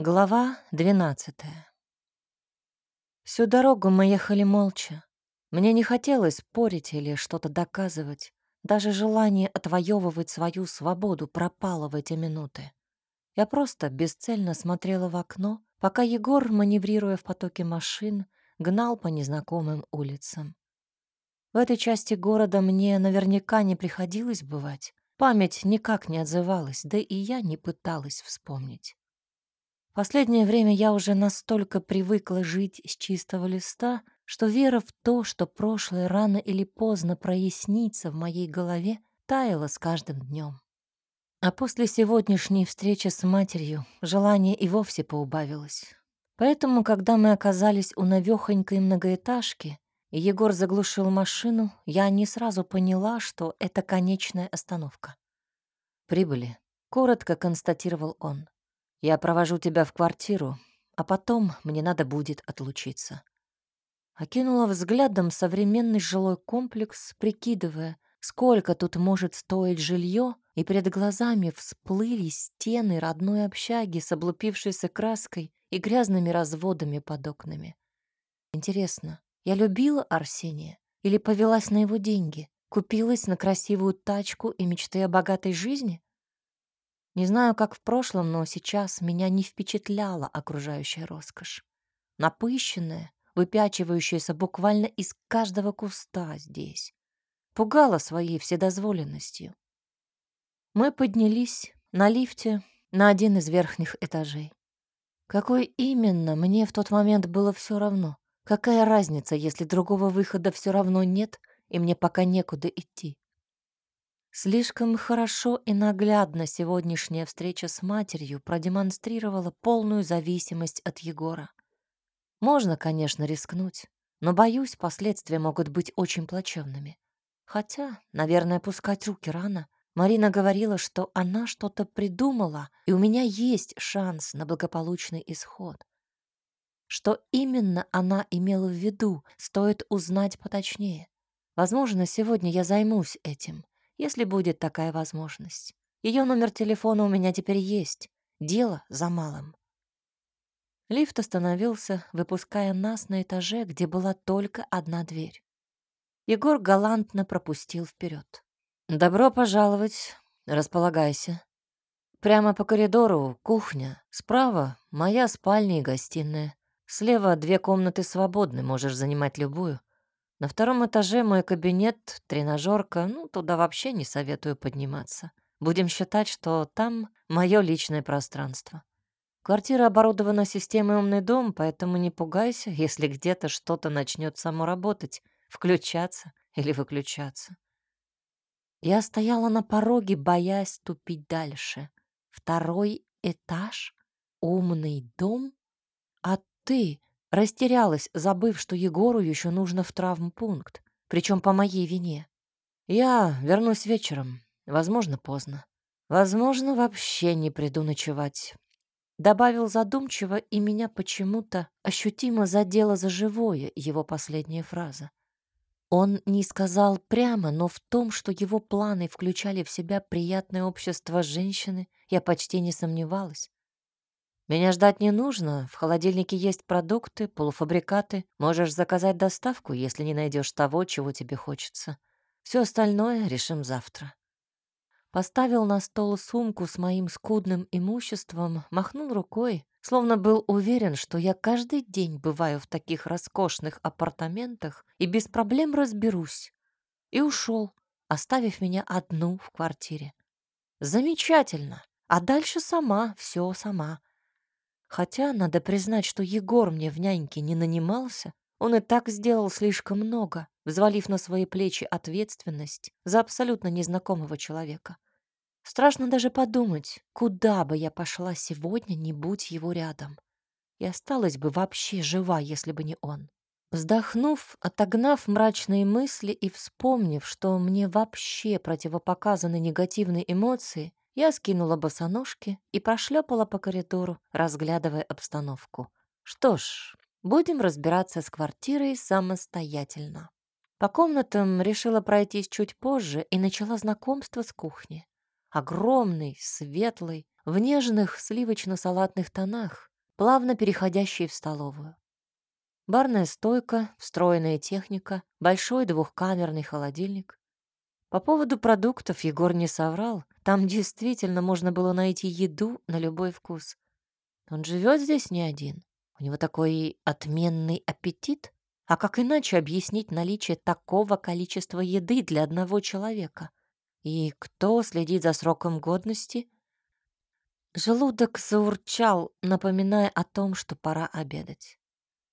Глава двенадцатая. Всю дорогу мы ехали молча. Мне не хотелось спорить или что-то доказывать. Даже желание отвоевывать свою свободу пропало в эти минуты. Я просто бесцельно смотрела в окно, пока Егор, маневрируя в потоке машин, гнал по незнакомым улицам. В этой части города мне наверняка не приходилось бывать. Память никак не отзывалась, да и я не пыталась вспомнить. Последнее время я уже настолько привыкла жить с чистого листа, что вера в то, что прошлое рано или поздно прояснится в моей голове, таяла с каждым днем. А после сегодняшней встречи с матерью желание и вовсе поубавилось. Поэтому, когда мы оказались у навёхонькой многоэтажки, и Егор заглушил машину, я не сразу поняла, что это конечная остановка. «Прибыли», — коротко констатировал он. Я провожу тебя в квартиру, а потом мне надо будет отлучиться. Окинула взглядом современный жилой комплекс, прикидывая, сколько тут может стоить жилье, и перед глазами всплыли стены родной общаги с облупившейся краской и грязными разводами под окнами. Интересно, я любила Арсения или повелась на его деньги, купилась на красивую тачку и мечты о богатой жизни? Не знаю, как в прошлом, но сейчас меня не впечатляла окружающая роскошь. Напыщенная, выпячивающаяся буквально из каждого куста здесь. Пугала своей вседозволенностью. Мы поднялись на лифте на один из верхних этажей. Какой именно, мне в тот момент было все равно. Какая разница, если другого выхода все равно нет, и мне пока некуда идти? Слишком хорошо и наглядно сегодняшняя встреча с матерью продемонстрировала полную зависимость от Егора. Можно, конечно, рискнуть, но, боюсь, последствия могут быть очень плачевными. Хотя, наверное, пускать руки рано. Марина говорила, что она что-то придумала, и у меня есть шанс на благополучный исход. Что именно она имела в виду, стоит узнать поточнее. Возможно, сегодня я займусь этим если будет такая возможность. Ее номер телефона у меня теперь есть. Дело за малым. Лифт остановился, выпуская нас на этаже, где была только одна дверь. Егор галантно пропустил вперед. «Добро пожаловать. Располагайся. Прямо по коридору кухня. Справа моя спальня и гостиная. Слева две комнаты свободны, можешь занимать любую. На втором этаже мой кабинет, тренажерка, ну, туда вообще не советую подниматься. Будем считать, что там мое личное пространство. Квартира оборудована системой «Умный дом», поэтому не пугайся, если где-то что-то начнет само работать, включаться или выключаться. Я стояла на пороге, боясь ступить дальше. Второй этаж? Умный дом? А ты Растерялась, забыв, что Егору еще нужно в травмпункт, причем по моей вине. Я вернусь вечером, возможно, поздно. Возможно, вообще не приду ночевать. Добавил задумчиво, и меня почему-то ощутимо задела за живое его последняя фраза. Он не сказал прямо, но в том, что его планы включали в себя приятное общество женщины, я почти не сомневалась. Меня ждать не нужно. В холодильнике есть продукты, полуфабрикаты. Можешь заказать доставку, если не найдешь того, чего тебе хочется. Все остальное решим завтра. Поставил на стол сумку с моим скудным имуществом, махнул рукой, словно был уверен, что я каждый день бываю в таких роскошных апартаментах и без проблем разберусь. И ушел, оставив меня одну в квартире. Замечательно. А дальше сама, все сама. Хотя, надо признать, что Егор мне в няньке не нанимался, он и так сделал слишком много, взвалив на свои плечи ответственность за абсолютно незнакомого человека. Страшно даже подумать, куда бы я пошла сегодня, не будь его рядом. И осталась бы вообще жива, если бы не он. Вздохнув, отогнав мрачные мысли и вспомнив, что мне вообще противопоказаны негативные эмоции, я скинула босоножки и прошлепала по коридору, разглядывая обстановку. Что ж, будем разбираться с квартирой самостоятельно. По комнатам решила пройтись чуть позже и начала знакомство с кухни. Огромный, светлый, в нежных сливочно-салатных тонах, плавно переходящий в столовую. Барная стойка, встроенная техника, большой двухкамерный холодильник. По поводу продуктов Егор не соврал. Там действительно можно было найти еду на любой вкус. Он живет здесь не один. У него такой отменный аппетит. А как иначе объяснить наличие такого количества еды для одного человека? И кто следит за сроком годности? Желудок заурчал, напоминая о том, что пора обедать.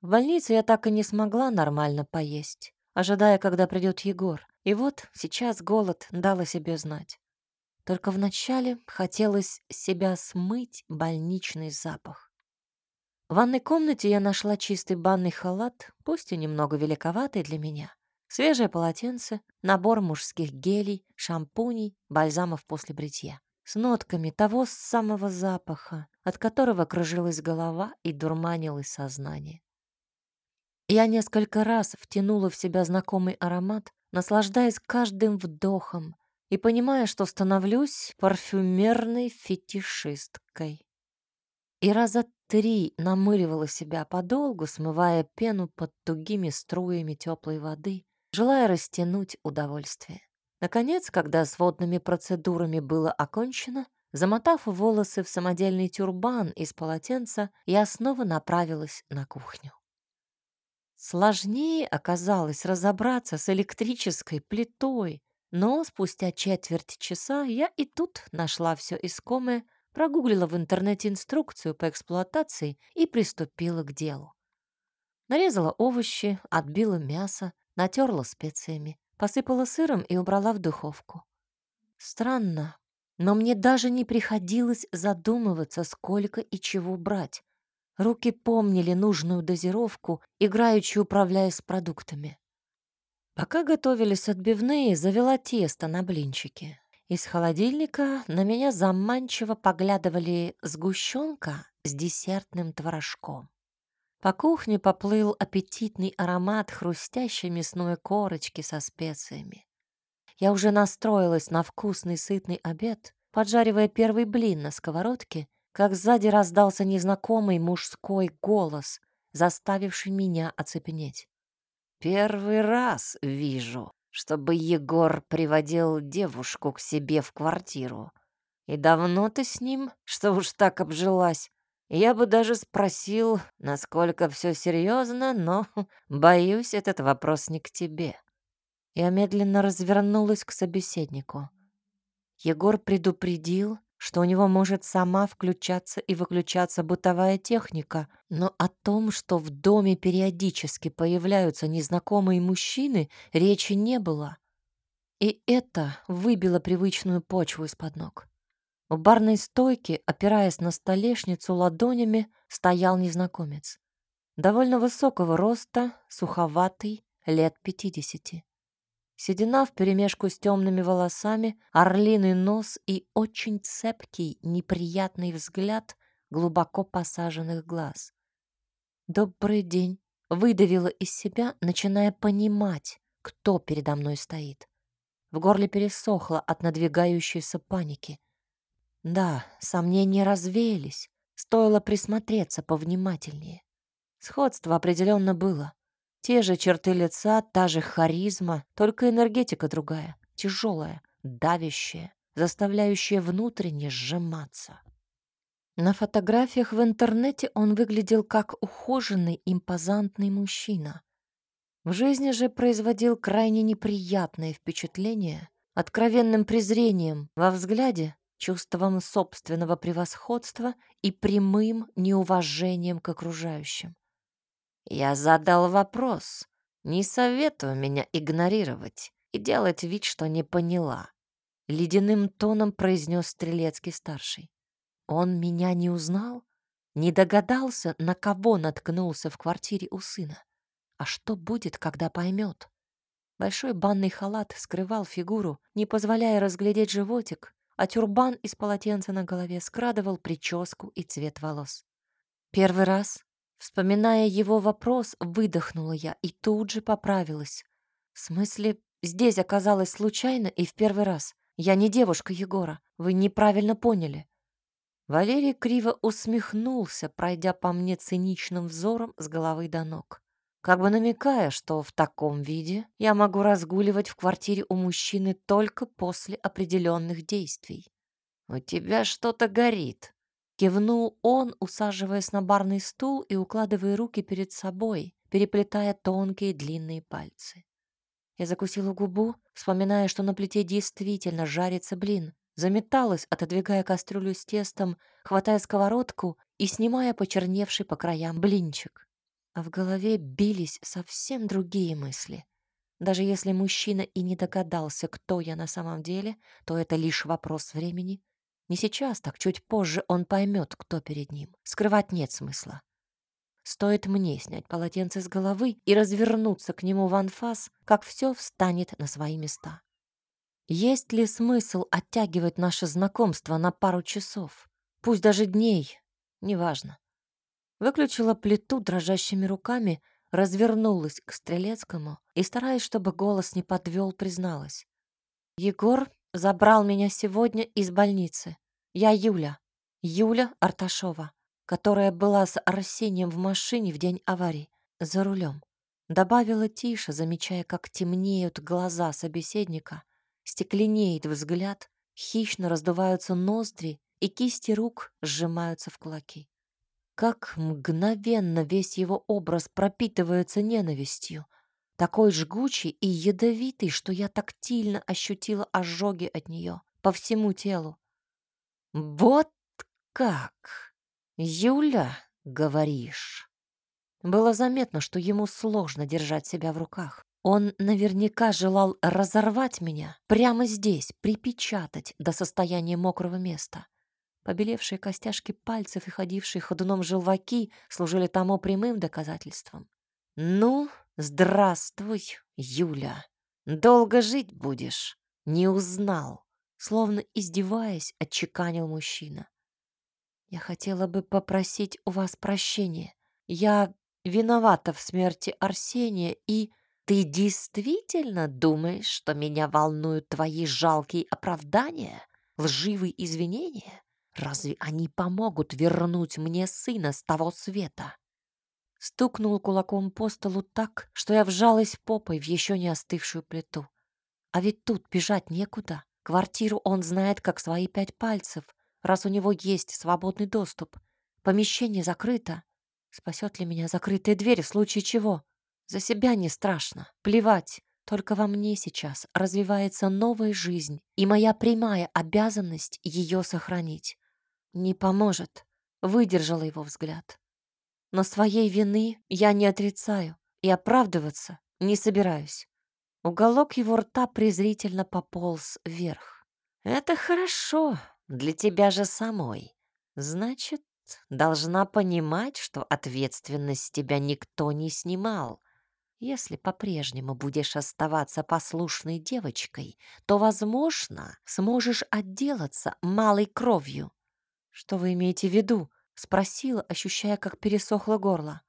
В больнице я так и не смогла нормально поесть, ожидая, когда придет Егор. И вот сейчас голод дал о себе знать. Только вначале хотелось себя смыть больничный запах. В ванной комнате я нашла чистый банный халат, пусть и немного великоватый для меня, свежее полотенце, набор мужских гелей, шампуней, бальзамов после бритья с нотками того самого запаха, от которого кружилась голова и дурманилось сознание. Я несколько раз втянула в себя знакомый аромат, наслаждаясь каждым вдохом и понимая, что становлюсь парфюмерной фетишисткой. И раза три намыливала себя подолгу, смывая пену под тугими струями теплой воды, желая растянуть удовольствие. Наконец, когда с водными процедурами было окончено, замотав волосы в самодельный тюрбан из полотенца, я снова направилась на кухню. Сложнее оказалось разобраться с электрической плитой, но спустя четверть часа я и тут нашла все искомое, прогуглила в интернете инструкцию по эксплуатации и приступила к делу. Нарезала овощи, отбила мясо, натерла специями, посыпала сыром и убрала в духовку. Странно, но мне даже не приходилось задумываться, сколько и чего брать. Руки помнили нужную дозировку, играючи управляя с продуктами. Пока готовились отбивные, завела тесто на блинчики. Из холодильника на меня заманчиво поглядывали сгущенка с десертным творожком. По кухне поплыл аппетитный аромат хрустящей мясной корочки со специями. Я уже настроилась на вкусный сытный обед, поджаривая первый блин на сковородке как сзади раздался незнакомый мужской голос, заставивший меня оцепенеть. «Первый раз вижу, чтобы Егор приводил девушку к себе в квартиру. И давно ты с ним, что уж так обжилась? Я бы даже спросил, насколько все серьезно, но, боюсь, этот вопрос не к тебе». Я медленно развернулась к собеседнику. Егор предупредил, что у него может сама включаться и выключаться бытовая техника, но о том, что в доме периодически появляются незнакомые мужчины, речи не было. И это выбило привычную почву из-под ног. У барной стойки, опираясь на столешницу ладонями, стоял незнакомец. Довольно высокого роста, суховатый, лет пятидесяти. Седина вперемешку с темными волосами, орлиный нос и очень цепкий, неприятный взгляд глубоко посаженных глаз. «Добрый день!» — выдавила из себя, начиная понимать, кто передо мной стоит. В горле пересохло от надвигающейся паники. Да, сомнения развеялись, стоило присмотреться повнимательнее. Сходство определенно было. Те же черты лица, та же харизма, только энергетика другая, тяжелая, давящая, заставляющая внутренне сжиматься. На фотографиях в интернете он выглядел как ухоженный, импозантный мужчина. В жизни же производил крайне неприятное впечатление, откровенным презрением во взгляде, чувством собственного превосходства и прямым неуважением к окружающим. Я задал вопрос. Не советую меня игнорировать и делать вид, что не поняла. Ледяным тоном произнес Стрелецкий-старший. Он меня не узнал? Не догадался, на кого наткнулся в квартире у сына? А что будет, когда поймет? Большой банный халат скрывал фигуру, не позволяя разглядеть животик, а тюрбан из полотенца на голове скрадывал прическу и цвет волос. Первый раз Вспоминая его вопрос, выдохнула я и тут же поправилась. В смысле, здесь оказалось случайно и в первый раз. Я не девушка Егора. Вы неправильно поняли. Валерий криво усмехнулся, пройдя по мне циничным взором с головы до ног. Как бы намекая, что в таком виде я могу разгуливать в квартире у мужчины только после определенных действий. «У тебя что-то горит», — кивнул он, усаживаясь на барный стул и укладывая руки перед собой, переплетая тонкие длинные пальцы. Я закусила губу, вспоминая, что на плите действительно жарится блин, заметалась, отодвигая кастрюлю с тестом, хватая сковородку и снимая почерневший по краям блинчик. А в голове бились совсем другие мысли. Даже если мужчина и не догадался, кто я на самом деле, то это лишь вопрос времени. Не сейчас, так чуть позже он поймет, кто перед ним. Скрывать нет смысла. Стоит мне снять полотенце с головы и развернуться к нему в анфас, как все встанет на свои места. Есть ли смысл оттягивать наше знакомство на пару часов? Пусть даже дней, неважно. Выключила плиту дрожащими руками, развернулась к Стрелецкому и, стараясь, чтобы голос не подвел, призналась. «Егор забрал меня сегодня из больницы. Я Юля, Юля Арташова, которая была с Арсением в машине в день аварии, за рулем. Добавила тише, замечая, как темнеют глаза собеседника — Стекленеет взгляд, хищно раздуваются ноздри, и кисти рук сжимаются в кулаки. Как мгновенно весь его образ пропитывается ненавистью, такой жгучий и ядовитый, что я тактильно ощутила ожоги от нее по всему телу. «Вот как! Юля, говоришь?» Было заметно, что ему сложно держать себя в руках. Он наверняка желал разорвать меня прямо здесь, припечатать до состояния мокрого места. Побелевшие костяшки пальцев и ходившие ходуном желваки служили тому прямым доказательством. «Ну, здравствуй, Юля. Долго жить будешь?» «Не узнал», словно издеваясь, отчеканил мужчина. «Я хотела бы попросить у вас прощения. Я виновата в смерти Арсения и...» Ты действительно думаешь, что меня волнуют твои жалкие оправдания, лживые извинения? Разве они помогут вернуть мне сына с того света? Стукнул кулаком по столу так, что я вжалась попой в еще не остывшую плиту. А ведь тут бежать некуда. Квартиру он знает как свои пять пальцев, раз у него есть свободный доступ. Помещение закрыто. Спасет ли меня закрытая дверь в случае чего? За себя не страшно, плевать. Только во мне сейчас развивается новая жизнь, и моя прямая обязанность ее сохранить. Не поможет, выдержала его взгляд. Но своей вины я не отрицаю и оправдываться не собираюсь. Уголок его рта презрительно пополз вверх. «Это хорошо, для тебя же самой. Значит, должна понимать, что ответственность тебя никто не снимал. Если по-прежнему будешь оставаться послушной девочкой, то, возможно, сможешь отделаться малой кровью. Что вы имеете в виду? Спросила, ощущая, как пересохло горло.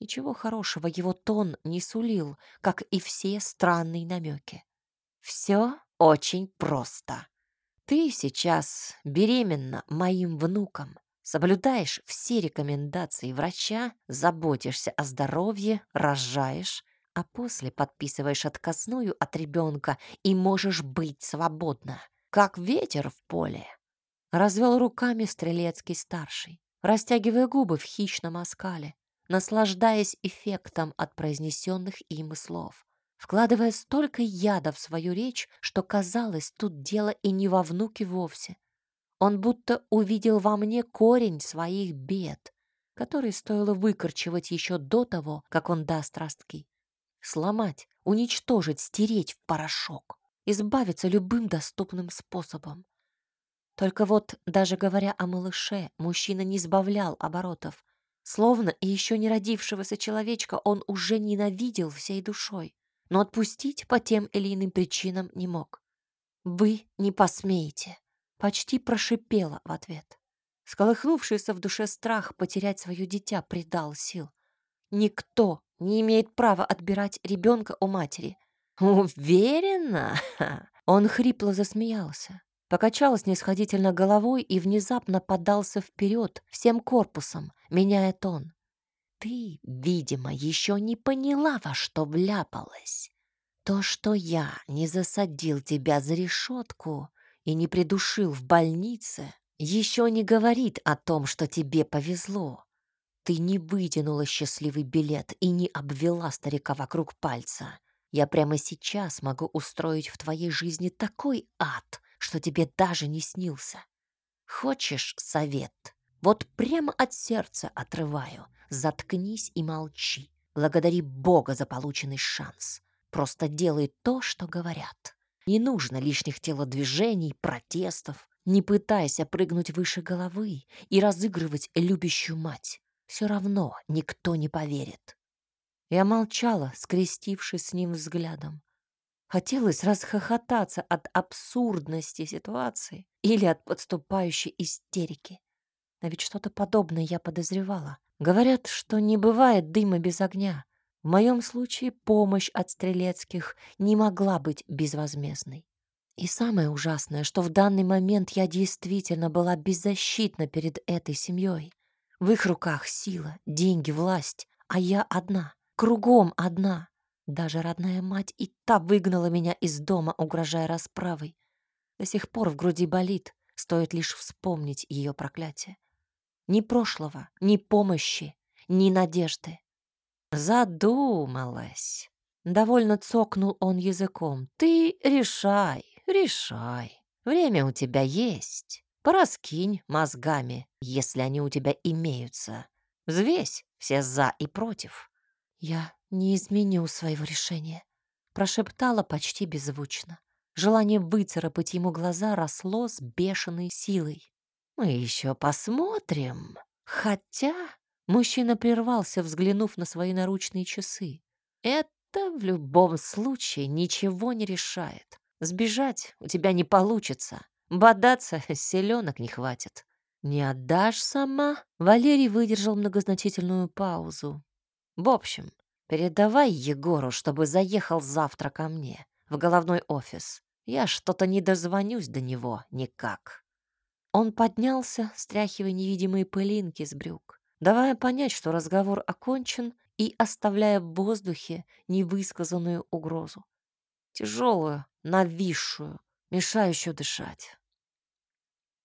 Ничего хорошего его тон не сулил, как и все странные намеки. Все очень просто. Ты сейчас беременна моим внуком. Соблюдаешь все рекомендации врача, заботишься о здоровье, рожаешь, а после подписываешь отказную от ребенка и можешь быть свободна, как ветер в поле. Развел руками Стрелецкий старший, растягивая губы в хищном оскале, наслаждаясь эффектом от произнесенных им слов, вкладывая столько яда в свою речь, что казалось, тут дело и не во внуке вовсе, он будто увидел во мне корень своих бед, которые стоило выкорчевать еще до того, как он даст ростки. Сломать, уничтожить, стереть в порошок, избавиться любым доступным способом. Только вот, даже говоря о малыше, мужчина не сбавлял оборотов. Словно и еще не родившегося человечка он уже ненавидел всей душой, но отпустить по тем или иным причинам не мог. «Вы не посмеете!» Почти прошипела в ответ. Сколыхнувшийся в душе страх потерять свое дитя придал сил. Никто не имеет права отбирать ребенка у матери. Уверена? Он хрипло засмеялся. Покачал снисходительно головой и внезапно подался вперед всем корпусом, меняя тон. «Ты, видимо, еще не поняла, во что вляпалась. То, что я не засадил тебя за решетку и не придушил в больнице, еще не говорит о том, что тебе повезло. Ты не вытянула счастливый билет и не обвела старика вокруг пальца. Я прямо сейчас могу устроить в твоей жизни такой ад, что тебе даже не снился. Хочешь совет? Вот прямо от сердца отрываю. Заткнись и молчи. Благодари Бога за полученный шанс. Просто делай то, что говорят. Не нужно лишних телодвижений, протестов. Не пытайся прыгнуть выше головы и разыгрывать любящую мать. Все равно никто не поверит. Я молчала, скрестившись с ним взглядом. Хотелось расхохотаться от абсурдности ситуации или от подступающей истерики. Но ведь что-то подобное я подозревала. Говорят, что не бывает дыма без огня. В моем случае помощь от Стрелецких не могла быть безвозмездной. И самое ужасное, что в данный момент я действительно была беззащитна перед этой семьей. В их руках сила, деньги, власть, а я одна. Кругом одна. Даже родная мать и та выгнала меня из дома, угрожая расправой. До сих пор в груди болит, стоит лишь вспомнить ее проклятие. Ни прошлого, ни помощи, ни надежды. Задумалась. Довольно цокнул он языком. Ты решай, решай. Время у тебя есть. Пораскинь мозгами, если они у тебя имеются. Взвесь все за и против. «Я не изменю своего решения», — прошептала почти беззвучно. Желание выцарапать ему глаза росло с бешеной силой. «Мы еще посмотрим. Хотя...» Мужчина прервался, взглянув на свои наручные часы. «Это в любом случае ничего не решает. Сбежать у тебя не получится. Бодаться селенок не хватит. Не отдашь сама?» Валерий выдержал многозначительную паузу. В общем, передавай Егору, чтобы заехал завтра ко мне, в головной офис. Я что-то не дозвонюсь до него никак. Он поднялся, стряхивая невидимые пылинки с брюк, давая понять, что разговор окончен и оставляя в воздухе невысказанную угрозу. Тяжелую, нависшую, мешающую дышать.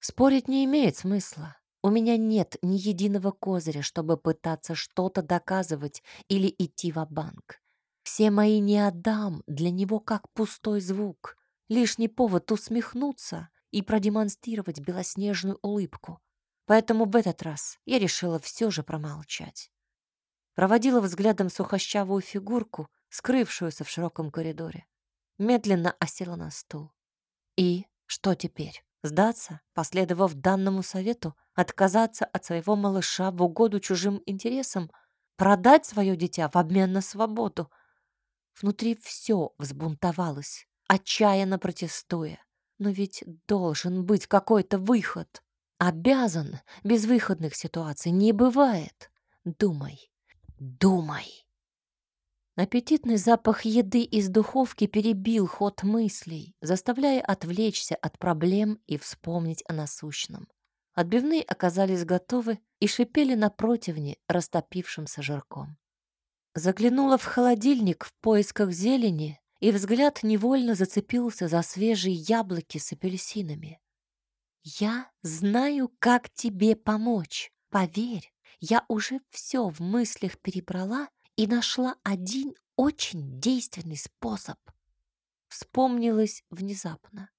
Спорить не имеет смысла. У меня нет ни единого козыря, чтобы пытаться что-то доказывать или идти в банк Все мои «не отдам» для него как пустой звук, лишний повод усмехнуться и продемонстрировать белоснежную улыбку. Поэтому в этот раз я решила все же промолчать. Проводила взглядом сухощавую фигурку, скрывшуюся в широком коридоре. Медленно осела на стул. И что теперь? Сдаться, последовав данному совету, отказаться от своего малыша в угоду чужим интересам, продать свое дитя в обмен на свободу. Внутри все взбунтовалось, отчаянно протестуя. Но ведь должен быть какой-то выход. Обязан. Без выходных ситуаций не бывает. Думай, думай. Аппетитный запах еды из духовки перебил ход мыслей, заставляя отвлечься от проблем и вспомнить о насущном. Отбивные оказались готовы и шипели на противне растопившимся жирком. Заглянула в холодильник в поисках зелени, и взгляд невольно зацепился за свежие яблоки с апельсинами. «Я знаю, как тебе помочь. Поверь, я уже все в мыслях перебрала и нашла один очень действенный способ. Вспомнилась внезапно.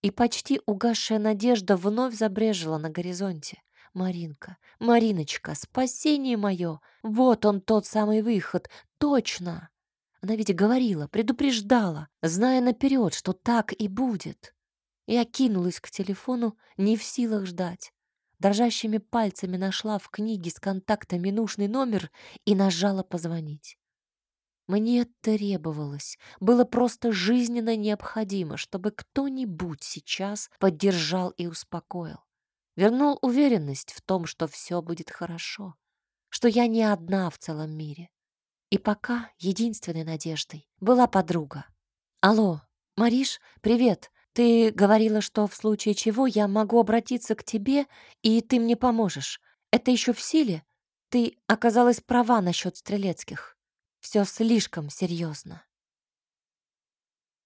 И почти угасшая надежда вновь забрежила на горизонте. Маринка, Мариночка, спасение мое! Вот он тот самый выход, точно! Она ведь говорила, предупреждала, зная наперед, что так и будет. Я кинулась к телефону, не в силах ждать. Дрожащими пальцами нашла в книге с контактами нужный номер и нажала позвонить. Мне требовалось, было просто жизненно необходимо, чтобы кто-нибудь сейчас поддержал и успокоил. Вернул уверенность в том, что все будет хорошо, что я не одна в целом мире. И пока единственной надеждой была подруга. «Алло, Мариш, привет, Ты говорила, что в случае чего я могу обратиться к тебе, и ты мне поможешь. Это еще в силе? Ты оказалась права насчет Стрелецких. Все слишком серьезно.